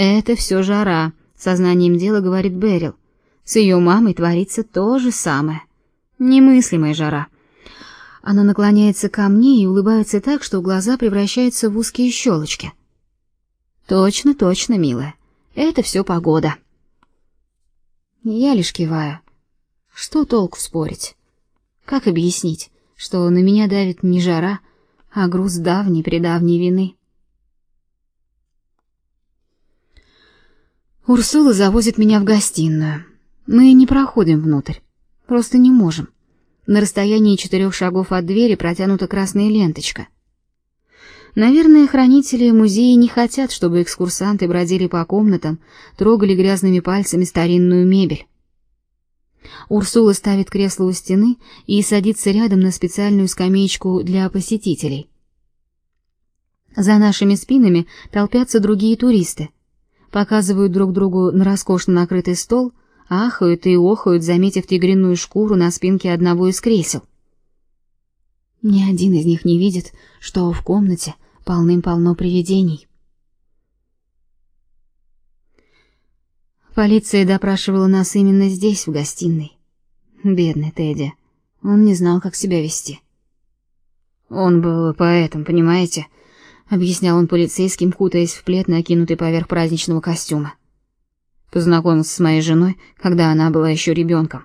Это все жара, сознанием дела говорит Берил. С ее мамой творится то же самое. Немыслимая жара. Она наклоняется ко мне и улыбается так, что глаза превращаются в узкие щелочки. Точно, точно, милая. Это все погода. Я лишь киваю. Что толку спорить? Как объяснить, что на меня давит не жара, а груз давней предавней вины? Урсула завозит меня в гостиную. Мы не проходим внутрь, просто не можем. На расстоянии четырех шагов от двери протянута красная ленточка. Наверное, хранители музея не хотят, чтобы экскурсанты бродили по комнатам, трогали грязными пальцами старинную мебель. Урсула ставит кресло у стены и садится рядом на специальную скамеечку для посетителей. За нашими спинами толпятся другие туристы. Показывают друг другу на роскошно накрытый стол, ахают и охают, заметив тигриную шкуру на спинке одного из кресел. Ни один из них не видит, что в комнате полным-полно привидений. Полиция допрашивала нас именно здесь, в гостиной. Бедный Тедди. Он не знал, как себя вести. Он был поэтом, понимаете? Объяснял он полицейским, кутаясь в плед, накинутый поверх праздничного костюма. Познакомился с моей женой, когда она была еще ребенком.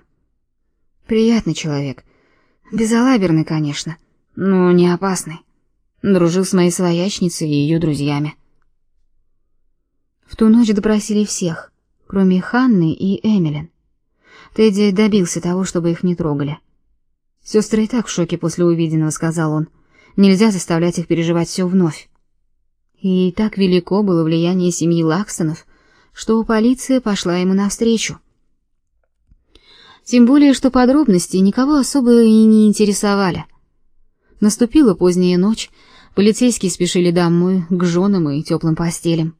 Приятный человек. Безалаберный, конечно, но не опасный. Дружил с моей своячницей и ее друзьями. В ту ночь допросили всех, кроме Ханны и Эмилин. Тедди добился того, чтобы их не трогали. Сестры и так в шоке после увиденного, сказал он. Нельзя заставлять их переживать все вновь. И так велико было влияние семьи Лакстонов, что полиция пошла ему навстречу. Тем более, что подробности никого особо и не интересовали. Наступила поздняя ночь, полицейские спешили домой, к женам и теплым постелям.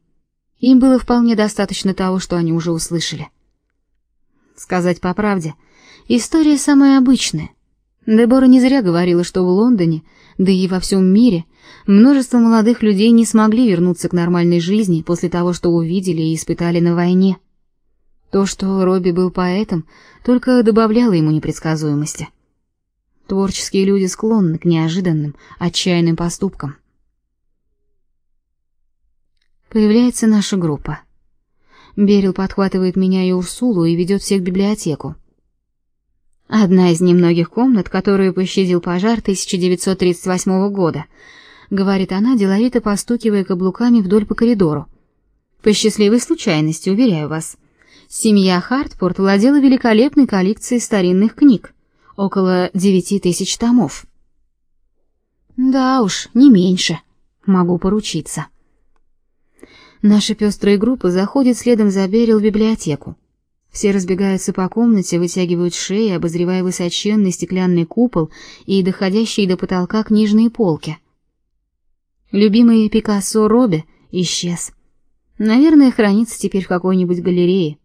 Им было вполне достаточно того, что они уже услышали. Сказать по правде, история самая обычная. Дебора не зря говорила, что в Лондоне, да и во всем мире, множество молодых людей не смогли вернуться к нормальной жизни после того, что увидели и испытали на войне. То, что Робби был поэтом, только добавляло ему непредсказуемости. Творческие люди склонны к неожиданным, отчаянным поступкам. Появляется наша группа. Берил подхватывает меня и Урсулу и ведет всех в библиотеку. Одна из немногих комнат, которую пощадил пожар 1938 года, говорит она, деловито постукивая каблуками вдоль по коридору. По счастливой случайности, уверяю вас. Семья Хартпорт владела великолепной коллекцией старинных книг, около девяти тысяч томов. Да уж, не меньше, могу поручиться. Наша пестрая группа заходит следом за Берил в библиотеку. Все разбегаются по комнате, вытягивают шеи, обозревая высоченный стеклянный купол и доходящие до потолка книжные полки. Любимый Пикассо Робби исчез. Наверное, хранится теперь в какой-нибудь галерее.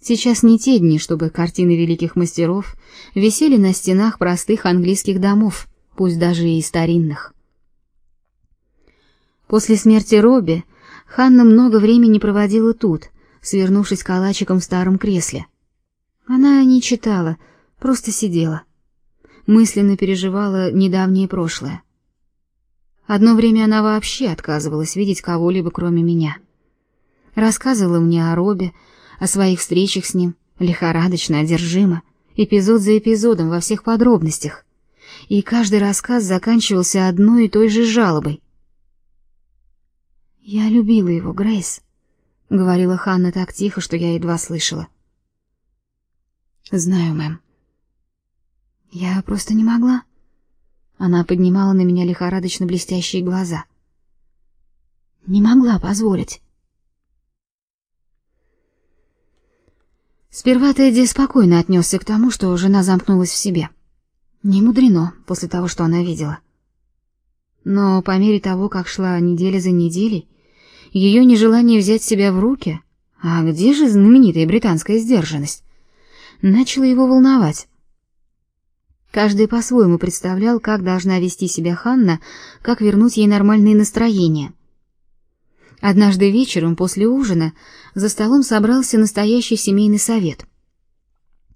Сейчас не те дни, чтобы картины великих мастеров висели на стенах простых английских домов, пусть даже и старинных. После смерти Робби Ханна много времени проводила тут, свернувшись калачиком в старом кресле. Она не читала, просто сидела. Мысленно переживала недавнее прошлое. Одно время она вообще отказывалась видеть кого-либо, кроме меня. Рассказывала мне о Робе, о своих встречах с ним, лихорадочно, одержимо, эпизод за эпизодом во всех подробностях. И каждый рассказ заканчивался одной и той же жалобой. Я любила его, Грейс говорила Ханна так тихо, что я едва слышала. Знаю, мэм. Я просто не могла. Она поднимала на меня лихорадочно блестящие глаза. Не могла позволить. Сперва Тедди спокойно отнесся к тому, что жена замкнулась в себе. Не мудрено после того, что она видела. Но по мере того, как шла неделя за неделей, ее нежелание взять себя в руки, а где же знаменитая британская сдержанность, начало его волновать. Каждый по-своему представлял, как должна вести себя Ханна, как вернуть ей нормальное настроение. Однажды вечером после ужина за столом собрался настоящий семейный совет.